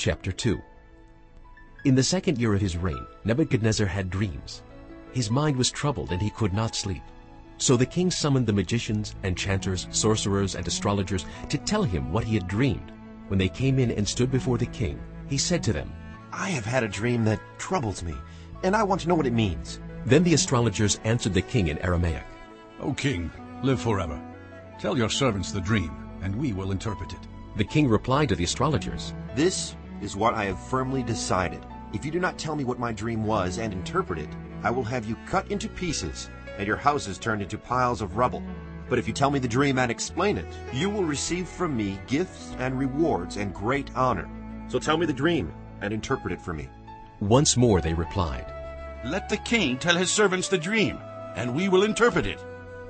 Chapter 2 In the second year of his reign, Nebuchadnezzar had dreams. His mind was troubled, and he could not sleep. So the king summoned the magicians, enchanters, sorcerers, and astrologers to tell him what he had dreamed. When they came in and stood before the king, he said to them, I have had a dream that troubles me, and I want to know what it means. Then the astrologers answered the king in Aramaic. O king, live forever. Tell your servants the dream, and we will interpret it. The king replied to the astrologers, This is what I have firmly decided. If you do not tell me what my dream was and interpret it, I will have you cut into pieces and your houses turned into piles of rubble. But if you tell me the dream and explain it, you will receive from me gifts and rewards and great honor. So tell me the dream and interpret it for me. Once more they replied. Let the king tell his servants the dream, and we will interpret it.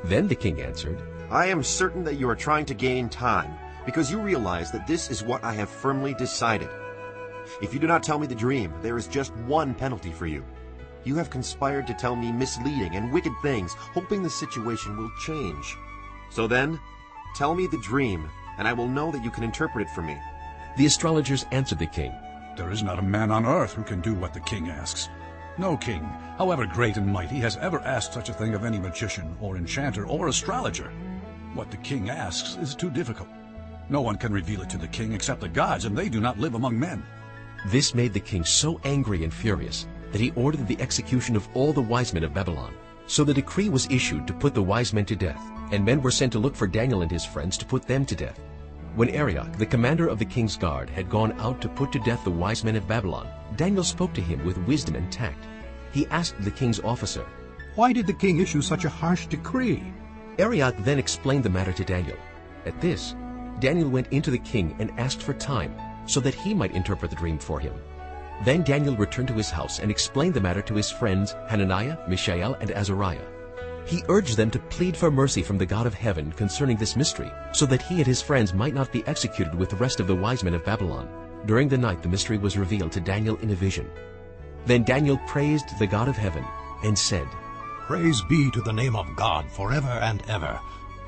Then the king answered, I am certain that you are trying to gain time, because you realize that this is what I have firmly decided. If you do not tell me the dream, there is just one penalty for you. You have conspired to tell me misleading and wicked things, hoping the situation will change. So then, tell me the dream, and I will know that you can interpret it for me. The astrologers answered the king, There is not a man on earth who can do what the king asks. No king, however great and mighty, has ever asked such a thing of any magician or enchanter or astrologer. What the king asks is too difficult. No one can reveal it to the king except the gods, and they do not live among men. This made the king so angry and furious that he ordered the execution of all the wise men of Babylon. So the decree was issued to put the wise men to death, and men were sent to look for Daniel and his friends to put them to death. When Arioch, the commander of the king's guard, had gone out to put to death the wise men of Babylon, Daniel spoke to him with wisdom and tact. He asked the king's officer, Why did the king issue such a harsh decree? Arioch then explained the matter to Daniel. At this, Daniel went into the king and asked for time, so that he might interpret the dream for him. Then Daniel returned to his house and explained the matter to his friends Hananiah, Mishael, and Azariah. He urged them to plead for mercy from the God of heaven concerning this mystery, so that he and his friends might not be executed with the rest of the wise men of Babylon. During the night the mystery was revealed to Daniel in a vision. Then Daniel praised the God of heaven and said, Praise be to the name of God forever and ever.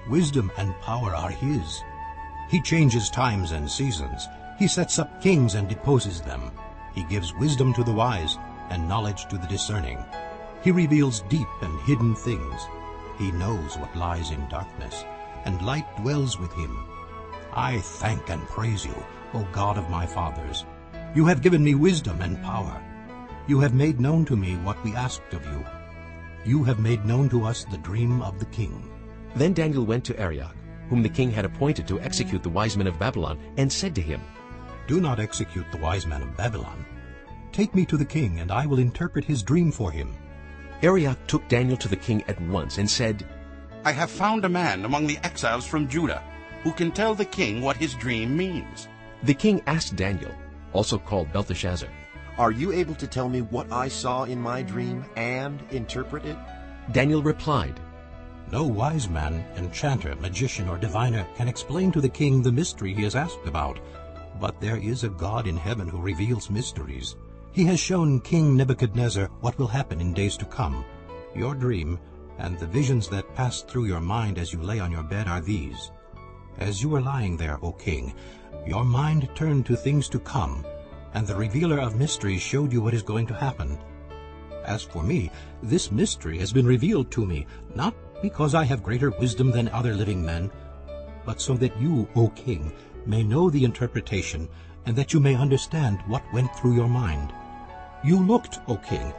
Wisdom and power are his. He changes times and seasons. He sets up kings and deposes them. He gives wisdom to the wise and knowledge to the discerning. He reveals deep and hidden things. He knows what lies in darkness, and light dwells with him. I thank and praise you, O God of my fathers. You have given me wisdom and power. You have made known to me what we asked of you. You have made known to us the dream of the king. Then Daniel went to Arioch, whom the king had appointed to execute the wise men of Babylon, and said to him, Do not execute the wise man of Babylon. Take me to the king, and I will interpret his dream for him. Arioch took Daniel to the king at once and said, I have found a man among the exiles from Judah who can tell the king what his dream means. The king asked Daniel, also called Belteshazzar, Are you able to tell me what I saw in my dream and interpret it? Daniel replied, No wise man, enchanter, magician, or diviner can explain to the king the mystery he has asked about. But there is a God in heaven who reveals mysteries. He has shown King Nebuchadnezzar what will happen in days to come. Your dream and the visions that passed through your mind as you lay on your bed are these. As you were lying there, O king, your mind turned to things to come, and the revealer of mysteries showed you what is going to happen. As for me, this mystery has been revealed to me, not because I have greater wisdom than other living men, but so that you, O king, may know the interpretation, and that you may understand what went through your mind. You looked, O king,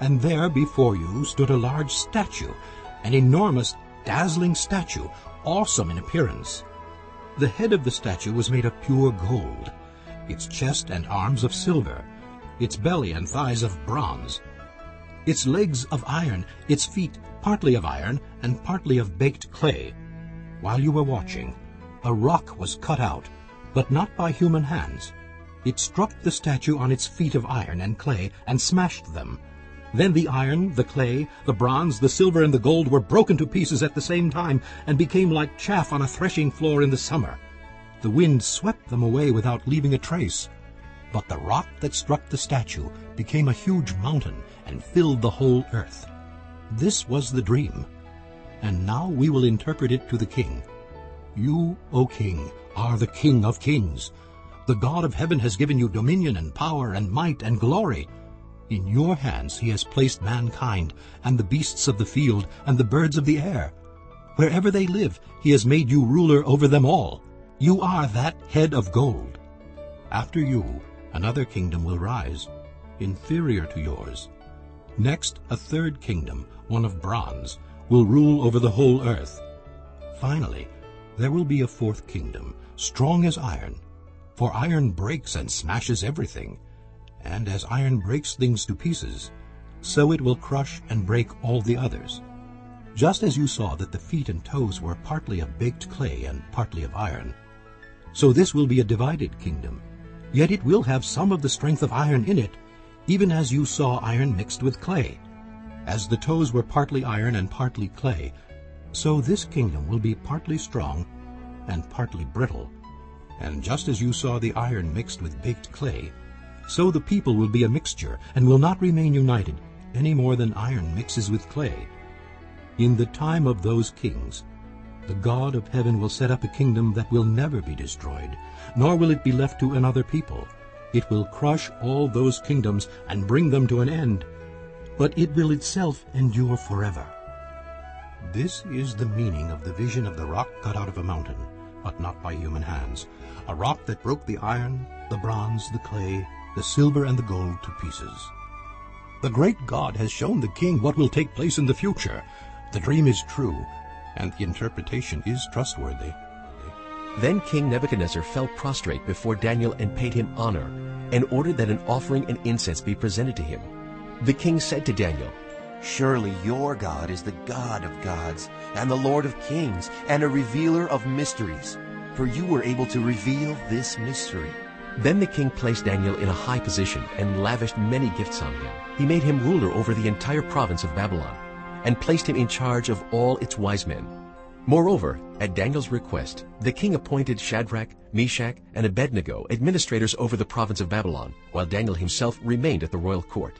and there before you stood a large statue, an enormous, dazzling statue, awesome in appearance. The head of the statue was made of pure gold, its chest and arms of silver, its belly and thighs of bronze, its legs of iron, its feet partly of iron and partly of baked clay. While you were watching, a rock was cut out, but not by human hands. It struck the statue on its feet of iron and clay and smashed them. Then the iron, the clay, the bronze, the silver, and the gold were broken to pieces at the same time and became like chaff on a threshing floor in the summer. The wind swept them away without leaving a trace. But the rock that struck the statue became a huge mountain and filled the whole earth. This was the dream. And now we will interpret it to the king. You, O king, are the king of kings. The God of heaven has given you dominion and power and might and glory. In your hands he has placed mankind and the beasts of the field and the birds of the air. Wherever they live, he has made you ruler over them all. You are that head of gold. After you, another kingdom will rise, inferior to yours. Next, a third kingdom, one of bronze, will rule over the whole earth. Finally, there will be a fourth kingdom, strong as iron. For iron breaks and smashes everything, and as iron breaks things to pieces, so it will crush and break all the others. Just as you saw that the feet and toes were partly of baked clay and partly of iron, so this will be a divided kingdom. Yet it will have some of the strength of iron in it, even as you saw iron mixed with clay. As the toes were partly iron and partly clay, so this kingdom will be partly strong and partly brittle. And just as you saw the iron mixed with baked clay, so the people will be a mixture and will not remain united, any more than iron mixes with clay. In the time of those kings, the God of heaven will set up a kingdom that will never be destroyed, nor will it be left to another people. It will crush all those kingdoms and bring them to an end, but it will itself endure forever. This is the meaning of the vision of the rock cut out of a mountain, but not by human hands, a rock that broke the iron, the bronze, the clay, the silver, and the gold to pieces. The great God has shown the king what will take place in the future. The dream is true, and the interpretation is trustworthy. Then King Nebuchadnezzar fell prostrate before Daniel and paid him honor, and ordered that an offering and incense be presented to him. The king said to Daniel, Surely your God is the God of gods, and the Lord of kings, and a revealer of mysteries. For you were able to reveal this mystery. Then the king placed Daniel in a high position and lavished many gifts on him. He made him ruler over the entire province of Babylon, and placed him in charge of all its wise men. Moreover, at Daniel's request, the king appointed Shadrach, Meshach, and Abednego administrators over the province of Babylon, while Daniel himself remained at the royal court.